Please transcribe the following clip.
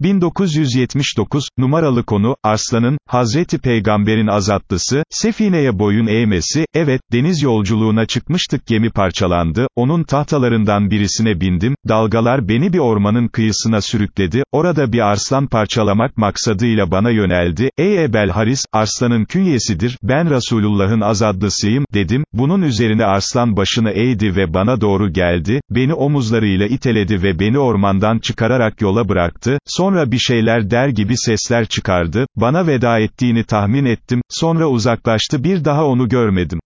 1979, numaralı konu, Arslan'ın, Hazreti Peygamber'in azatlısı, Sefine'ye boyun eğmesi, evet, deniz yolculuğuna çıkmıştık gemi parçalandı, onun tahtalarından birisine bindim, dalgalar beni bir ormanın kıyısına sürükledi, orada bir arslan parçalamak maksadıyla bana yöneldi, ey Ebel Haris, arslanın künyesidir, ben Resulullah'ın azadlısıyım, dedim, bunun üzerine arslan başını eğdi ve bana doğru geldi, beni omuzlarıyla iteledi ve beni ormandan çıkararak yola bıraktı, sonra bir şeyler der gibi sesler çıkardı, bana veda ettiğini tahmin ettim, sonra uzaklaştı bir daha onu görmedim.